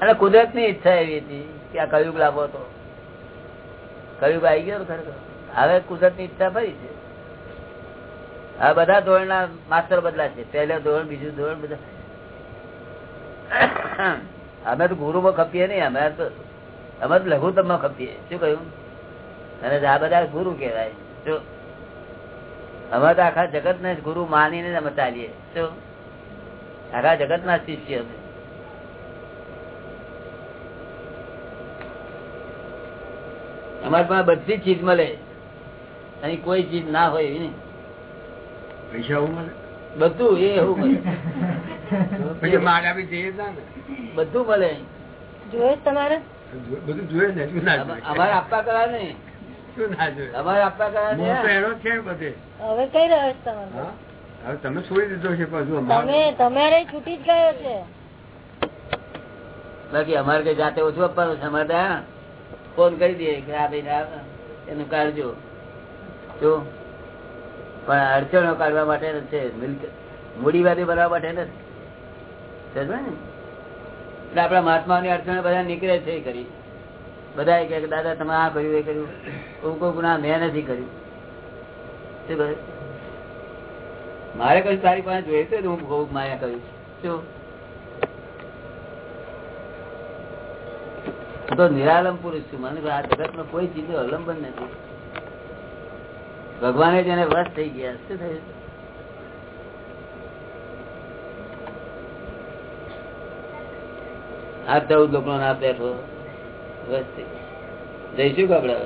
અને કુદરતની ઈચ્છા એવી હતી કે આ કયુગ લાભો હતો. કયુગ આવી ગયો ખરેખર? હવે કુદરતની ઈચ્છા ફરી છે. આ બધા ધોરણ ના માસ્ટર બદલા છે. પહેલા ધોરણ, બીજું ધોરણ, બધા. અમે તો ગુરુ માં ખપીએ નહીં, અમે તો અમે તો લઘુત્તમમાં ખપીએ. શું કહ્યું? અને આ બધા ગુરુ કેવાય શું? અમે તો આખા જગત ને ગુરુ માનીને ને અમે ચાલીએ. શું? આખા જગત ના શિષ્ય અમે. અમારી પાસે બધી ચીજ મળે. અહીં કોઈ ચીજ ના હોય એવી નહીં. પૈસા આવું મળે? બધું એ એવું મળે. મારા બી જઈએ બધું મળે. જોયું તમારે? બધું જોઈએ ને શું ના અમા- જોઈએ અમારે આપવા કરા નહીં. શું ના જોઈએ અમારે આપવા કરા હું તો નહીં. એનો જ છે બધે. હવે કઈ રહ્યો છે હવે તમે છોડી દીધો છે પાછું તમે તમારે છૂટી જ ગયો છે. બાકી અમારે કઈ જાતે ઓછું આપવાનું છે? અમારે ત્યાં ફોન કરી દે કે આ ભાઈ એનું કાઢજો. જો. પણ અડચણો કાઢવા માટે છે. મૂડીવાદી બનાવવા માટે નથી? એટલે આપણા મહાત્માની અડચણો બધા નીકળે છે કરી બધા કે, દાદા, તમે આ કર્યું, એ કર્યું. હું કોઈ ગુના મેં નથી કર્યું. મારે કશું તારી પાસે જોઈએ તો હું બહુ માયા કર્યું શું હું તો નિરાલંબ પુરુષ છું. મને આ જગતમાં કોઈ ચીજ અવલંબન નથી. ભગવાને જેને વસ થઈ ગયા. શું થયું? આ ચૌદ લોકો ના બેઠો. થઈ જઈશું કે આપડે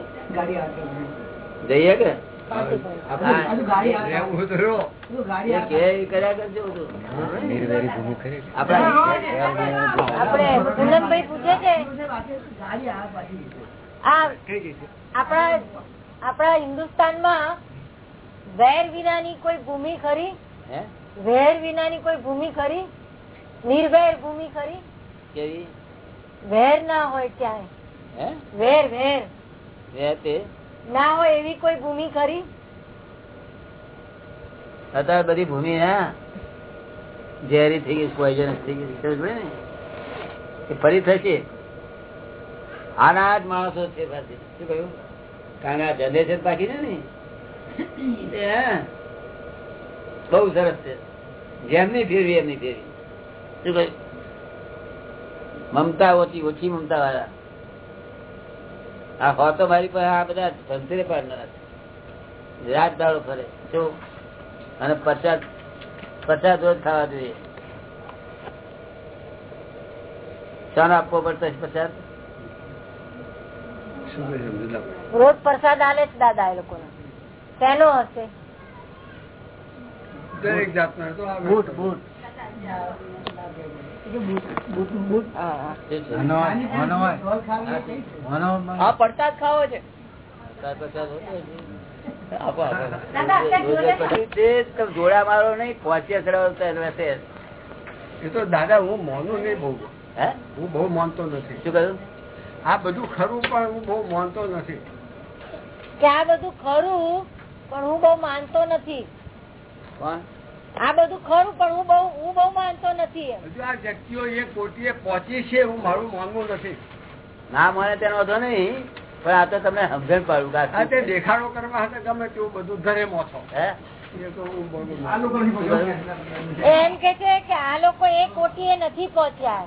જઈએ કે? આપણે હિન્દુસ્તાનમાં વેર વિનાની કોઈ ભૂમિ ખરી? હે? વિના ની કોઈ ભૂમિ ખરી? નિર્વેર ભૂમિ ખરી? કેવી? વેર ના હોય ક્યાંય. હે? વેર વેર. હે તે ના હોય એવી કોઈ ભૂમિ ખરી? અત્યારે બધી ભૂમિ, હા? ઝેરી થઈ ગઈ પોઈઝનસ થઈ ગઈ ને? એ ફરી થશે? આના જ માણસો છે શું કહ્યું? કારણ આ જનરેશન બાકી છે ને બહુ સરસ છે. જેમની ફેરવી, એમની ફેરવી. શું કહ્યું? મમતા ઓછી ઓછી મમતા વાળા. આ હો તો મારી પાસે આ બધા ધનતેરે પાડનારા રાત દાડો ફરે. શું? અને પચાસ પચાસ રોજ ખાવા જોઈએ. ચાલો આપવો પડતો પ્રસાદ પચાસ. રોજ પ્રસાદ આલે છે દાદા એ લોકો શેનો હશે? દરેક જાતના. Boot boot. હા પડતા જ ખાવો છે. જોડા મારો નહીં. એ તો દાદા હું મોનું નહીં બહુ. હે? હું બહુ માનતો નથી. શું કહ્યું? આ બધું ખરું પણ હું બહુ માનતો નથી. કે આ બધું ખરું પણ હું બહુ માનતો નથી. કોણ? આ બધું ખરું પણ હું બહુ હું બહુ માનતો નથી હજુ આ વ્યક્તિઓ એક કોટીએ પહોંચી છે હું મારું માનવું નથી. ના મને તેનો વધો નહીં પણ આ તો તમને સમજણ પાડું કે આ આ તે દેખાડો કરવા હતા ગમે તેવું બધું ધરે મોછો. હે? હું. એમ કે છે કે આ લોકો એ કોટીએ નથી પહોંચ્યા.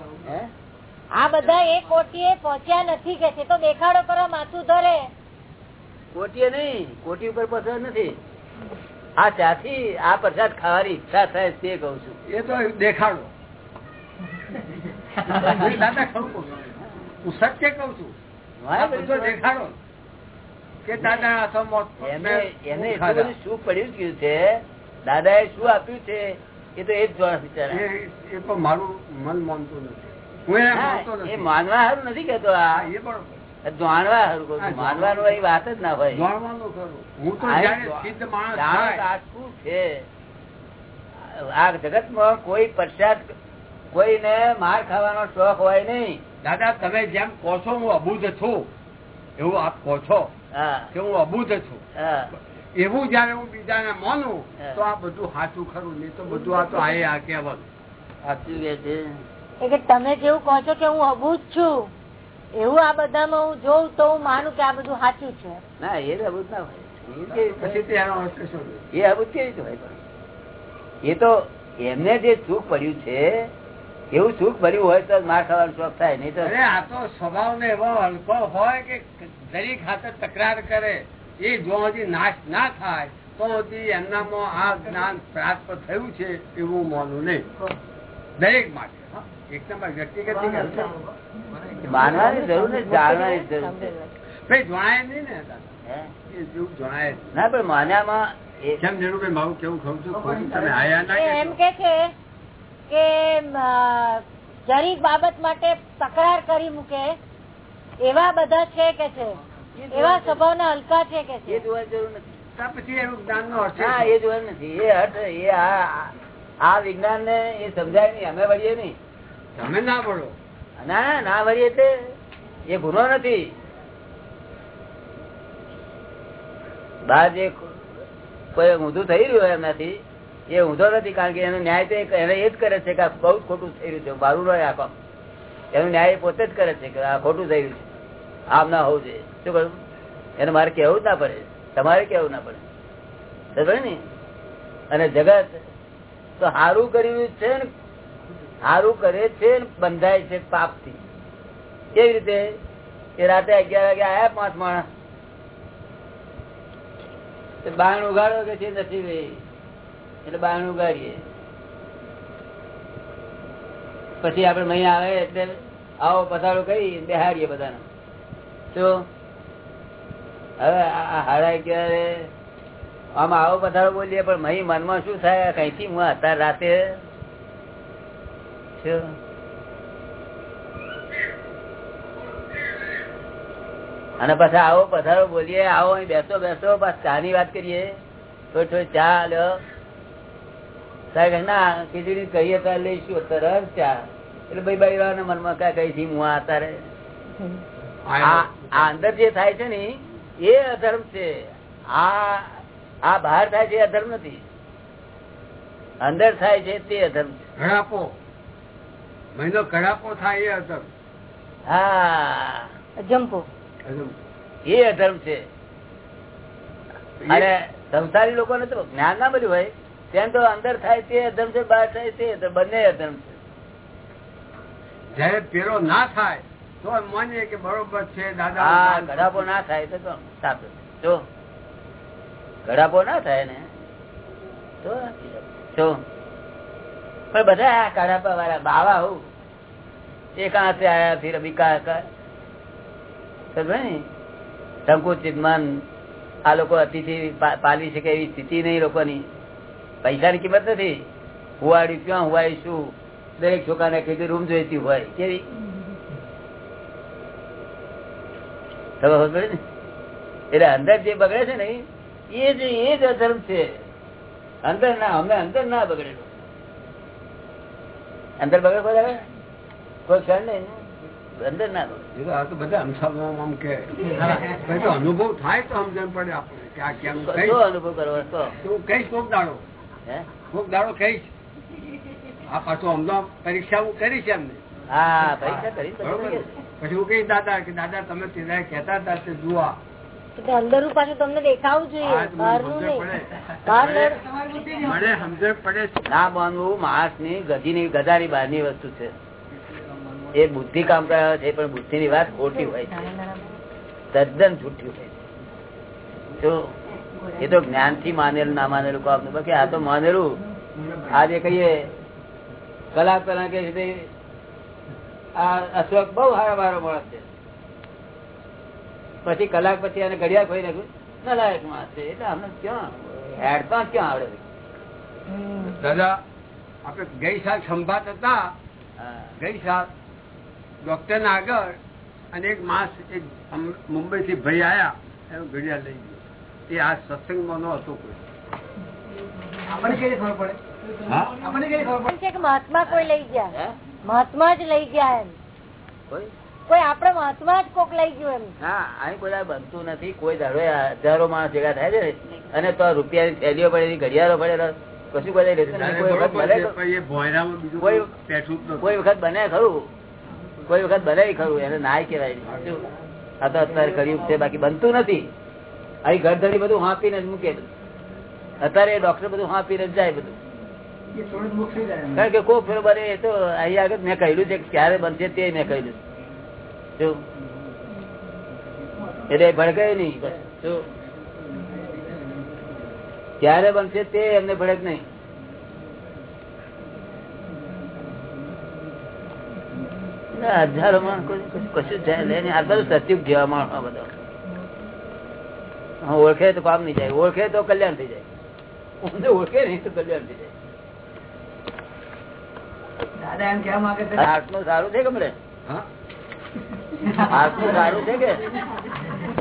આ બધા એ કોટીએ પહોંચ્યા નથી કે છે. તો દેખાડો કરવા માથું ધરે. કોટીએ નહીં કોટી ઉપર પસંદ નથી. આ ત્યાંથી આ પ્રસાદ ખાવાની ઈચ્છા થાય તે કઉ છું. એ તો દેખાડો. હું દાદા ખરું હું સત્ય કઉ છું. દેખાડો. કે દાદા તો એને શું પડ્યું ગયું છે? દાદા એ શું આપ્યું છે? એ તો એ જ જોવા બિચારા એ પણ મારું મન માનતું નથી. હું એ માનવા હારું નથી કેતો આ. એ બરોબર માનવાનું વાત જ ના હોય. હું તો આ જાણે સિદ્ધ માણસ જાણો આ શું છે? કોઈ પ્રસાદ કોઈને માર ખાવાનો શોખ હોય નહીં. દાદા તમે જેમ કહો છો હું અબુધ છું. એવું આપ કહો છો હા. કે હું અબુધ છું. હા. એવું જયારે હું બીજાને માનું હા. તો આ બધું સાચું ખરું નહીં તો બધું આ તો આયે આ કહેવત. સાચું કે તમે જેવું કહો છો કે હું અબુધ છું? એવું આ બધામાં હું જોઉં તો હું માનું કે આ બધું સાચું છે. ના એ અભૂત ના હોય. એ અભૂત કેવી રીતે હોય? એ તો એમને જે સુખ પડ્યું છે એવું સુખ ભર્યું હોય તો માર ખાવાનો શોખ થાય નહીં તો આ તો સ્વભાવ ને એવો હલકો હોય કે દરેક હાથે તકરાર કરે એ જો હજી નાશ ના થાય તો હજી એમનામાં આ જ્ઞાન પ્રાપ્ત થયું છે એવું માનું નહીં. દરેક માટે હા. એક નંબર વ્યક્તિગત માનવાની જરૂર નથી જાણવાની જરૂર છે. જણાય નહીં ને. ના પણ માન્યામાં કેમ જેનું મારું કેવું ખરું છું? તમે આયા ના એમ કે છે કે જરીક બાબત માટે તકરાર કરી મૂકે એવા બધા છે કે છે. એવા સ્વભાવના હલકા છે કે એ છે જોવાની જરૂર નથી. પછી એનું જ્ઞાનનો અર્થ હા એ જોવાનું નથી. એ હટ એ આ આ વિજ્ઞાન ને એ સમજાય નહીં. અમે વળીએ નહીં. તમે ના પડો ના ના વરી એટલે એ ગુનો નથી. બહાર જે કોઈ ઊંધું થઈ રહ્યું હોય એમનાથી, એ ઊંધો નથી, કારણ કે એનો ન્યાય તો એને એ જ કરે છે કે બહુ ખોટું થઈ રહ્યું છે. મારું રહે આખો. એનું ન્યાય પોતે જ કરે છે કે આ ખોટું થઈ રહ્યું છે. આમ ના હોવું જોઈએ. શું કહ્યું? એને મારે જ ના પડે. તમારે કેવું ના પડે. સમજે ને? અને જગત તો સારું કર્યું છે ને સારું કરે છે બંધાય છે પાપથી કેવી રીતે? એ રાતે અગિયાર વાગે આયા પાંચ માણસ. તે બાણ ઉગાડો કે છે નથી રહી એટલે બાણ ઉગાડીએ. પછી આપડે મહી આવે એટલે આવો પથારો કરી બેહાડીએ બધાને. શું હવે હાડા અગિયારે આમાં આવો પથારો બોલીએ, પણ મહી મનમાં શું થાય? કઈથી હું હતા રાતે શું અને પાછા આવો પધારો બોલીએ આવો અહીં બેસો બેસો પાછ ચા ની વાત કરીએ. થોડી થોડી ચા લો સાહેબ ના ખીચડી કહીએ તો લઈશું તરત ચા. એટલે ભાઈ ભાઈ મનમાં કઈ કઈ થી હું અત્યારે આ અંદર જે થાય છે ને એ અધર્મ છે. આ આ બહાર થાય છે અધર્મ નથી. અંદર થાય છે તે અધર્મ છે. ઘડાપો મહિનો કડાપો થાય એ અધર્મ. હા અજંપો. એ અધર્મ છે. અને સંસારી લોકોને તો જ્ઞાન ના મળ્યું હોય ત્યાં તો અંદર થાય તે અધર્મ છે બહાર થાય તે બંને અધર્મ છે. જયારે પેલો ના થાય તો માનીએ કે બરોબર છે હા દાદા ઘડાપો ના થાય તો સાચું જો ઘડાપો ના થાય ને તો જો પણ બધા ઘડાપા વાળા બાવા હું. એક હાથે આયા ફિર અભી કા કા સમજે આ લોકો અતિથિ પાલી શકે એવી સ્થિતિ નહીં લોકોની. પૈસાની કિંમત નથી. હુવાડ્યું ક્યાં હુવાય શું? દરેક છોકરાને કીધું, રૂમ જોઈતી હોય. કેવી? ખબર એટલે અંદર જે બગડે છે ને, એ જ એ જ અધર્મ છે. અંદર ના અમે અંદર ના બગડેલું. અંદર બગડ કોઈ આવે? કોઈ ક્ષણ નહીં અંદર ના આ તો બધા અમસામાં આમ કે અનુભવ થાય તો સમજણ પડે આપણે કે આ કેમ કહીશ અનુભવ કરવો તો. તું હું કોક દાડો. હે? કોક દાડો કઈ આ પાછું અમદાવાદ પરીક્ષા હું કરીશ એમને હા પરીક્ષા કરી પછી હું કઈ દાદા કે દાદા તમે કહેતા હતા તે જુઓ અંદરનું પાછું તમને દેખાવું જોઈએ. બહારનું નહીં. બહાર. ના માનવું માણસની ગધીની ગધાની બહારની વસ્તુ છે. એ બુદ્ધિ કામ કરે છે પણ બુદ્ધિ ની વાત ખોટી હોય છે. તદ્દન છૂટી હોય છે. તો એ તો જ્ઞાનથી માનેલું ના માનેલું કામ નહીં. બાકી આ તો માનેલું. આજે કહીએ કલાક પેલા કે છે આ અશોક બહુ હારા વારો માણસ છે. પછી કલાક પછી એને ઘડિયાળ ખોઈ નાખ્યું. નલાયક માણસ છે એટલે અમને ક્યાં? હેડતા ક્યાં આવડે દાદા આપણે ગઈ સાલ સંભાત હતા. ગઈ સાલ ડોક્ટર ના આગળ અને એક માસ એક મુંબઈ થી ભાઈ આયા એનું ઘડિયાળ લઈ ગયો. એ આ સત્સંગમાં નો હતો કોઈ. હા? એમ ખબર પડે? મહાત્મા કોઈ લઈ ગયા. મહાત્મા જ લઈ ગયા એમ. કોઈ? કોઈ આપડે મહાત્મા જ કોક લઈ ગયું એમ. હા અહીં કોઈ બનતું નથી. કોઈ ધારો હજારો માણસ ભેગા થાય છે ને, અને તો રૂપિયાની થેલીઓ પડેલી ઘડિયાળો પડેલા કશું બધા કોઈ વખત બને ખરું. કોઈ વખત બને ખરું એને નાય કેવાય આ તો અત્યારે કર્યું છે બાકી બનતું નથી. અહીં ઘરધડી બધું હાંપીને જ મૂકે. અત્યારે ડોક્ટર બધું હાંપીને જ જાય બધું. કારણ કે કોઈ ફેરો બને એ તો અહીં આગળ મેં કહ્યું છે કે ક્યારે બનશે તે મેં કહ્યું એટલે ભડકાય નહીં. ક્યારે બનશે તે એમને ભડક નહીં. હજારો માણસ કશું-. આ બધું સત્યુગ જેવા માણસો બધા. હા, ઓળખે તો કામ નહીં જાય. ઓળખે તો કલ્યાણ થઈ જાય. ઓળખે નહીં તો કલ્યાણ થઈ જાય. આત્મા સારું છે કે મળે હા? આત્મા સારું છે કે?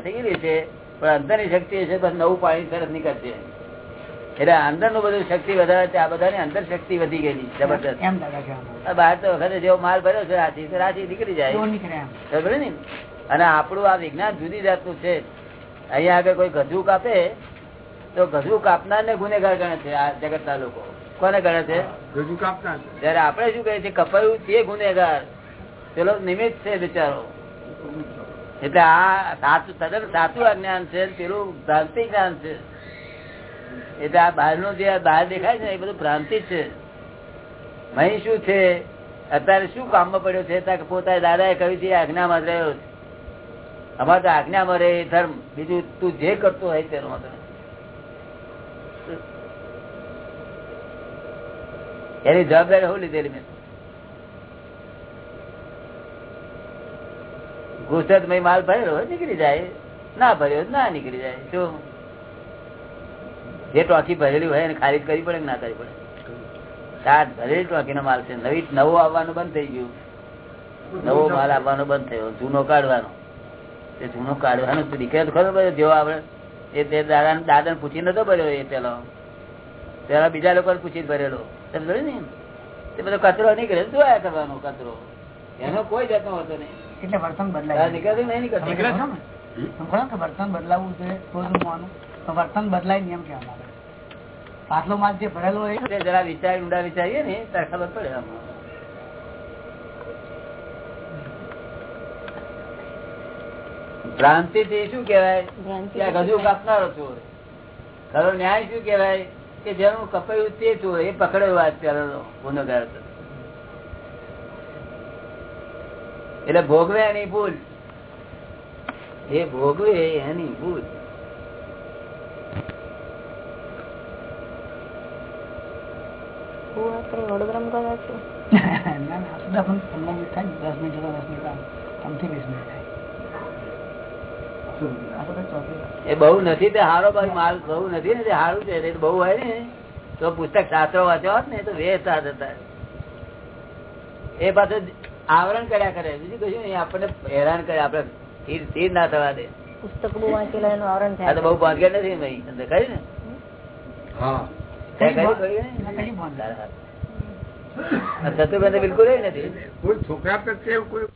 થઈ ગયેલી છે. પણ અંદરની શક્તિ છે બસ નવું પાણી તરત નીકળશે. એટલે અંદરનું બધું શક્તિ વધારે છે આ બધાની અંદર શક્તિ વધી ગયેલી જબરદસ્ત બહાર તો વખતે જેવો માલ ભર્યો છે રાજી તો રાશી નીકળી જાય. ખબર ને અને આપણું આ વિજ્ઞાન જુદી જાતનું છે. અહીંયા આગળ કોઈ ગધું કાપે તો ગધું કાપનાર ને ગુનેગાર ગણે છે આ જગતના લોકો. કોને ગણે છે? ગધું કાપનાર જયારે ત્યારે આપણે શું કહીએ છીએ કપાયું તે ગુનેગાર. પેલો નિમિત્ત છે બિચારો. એટલે આ સાચું તદ્દન સાચું અજ્ઞાન છે પેલું ભ્રાંતિ જ્ઞાન છે. એટલે આ બહારનું જે બહાર દેખાય છે એ બધું ભ્રાંતિ છે. અહીં શું છે? અત્યારે શું કામમાં પડ્યો છે? ત્યાં પોતા દાદા એ કહ્યું છે આજ્ઞામાં જ રહ્યો છે. અમારે તો આજ્ઞામાં રહે ધર્મ. બીજું તું જે કરતો હોય તેનો મતલબ એની જવાબદારી હું લીધેલી મેં. ગુજરાતમાં માલ ભરેલો નીકળી જાય. ના ભર્યો ના નીકળી જાય. શું જે ટોકી ભરેલી હોય એને ખારીજ કરવી પડે ના કરવી પડે? સાત ભરેલી ટોકી નો માલ છે. નવી નવો આવવાનું બંધ થઈ ગયું. નવો માલ આવવાનો બંધ થયો. જૂનો કાઢવાનો. તે જૂનો કાઢવાનો દીકરા ખરો પડે જેવો આપણે એ તે દાદા દાદા ને પૂછી નતો ભર્યો એ પેલો. પેલા બીજા લોકો પૂછી ભરેલો. તમે ને? તે બધો કચરો નીકળે. જોયા કરવાનો કચરો? એનો કોઈ જાતનો હતો નહીં. એટલે વર્તન બદલાય. નીકળતું નહીં નીકળતું. કે વર્તન બદલાવું છે તો જ માનું? તો વર્તન બદલાય નિયમ કેવા માંગે પાછલો માલ જે ભરેલો હોય એટલે જરા વિચાર ઊંડા વિચારીએ ને ત્યારે ખબર પડે ભ્રાંતિ થી શું કેવાય કે ગજુ કાપનારો ચોર ખરો ન્યાય શું કેવાય કે જેનું કપાયું તે ચોર એ પકડ્યો વાત પેલો ગુનેગાર હતો. એટલે ભોગવે એની ભૂલ. એ ભોગવે એની ભૂલ. એ બહુ નથી તે હારો ભાઈ માલ બહુ નથી ને તે હારું છે તે બહુ હોય ને. તો પુસ્તક શાસ્ત્રો વાંચ્યો હોત ને તો વેચતા હતા. એ પાછું આવરણ કર્યા કરે. બીજું કશું નહીં. આપણને હેરાન કરે. આપડે સ્થિર સ્થિર ના થવા દે. પુસ્તક બહુ વાંચેલા એનું આવરણ થાય. તો બહુ ભાગ્યા નથી ભાઈ. તમને કહ્યું ને? હા. તે કહ્યું, કહ્યું ના, ને? કઈ ભાન? તારા હાથ. આ શત્રુઘ્ન તો બિલકુલ નથી. કોઈ છોકરા પ્રત્યે કોઈ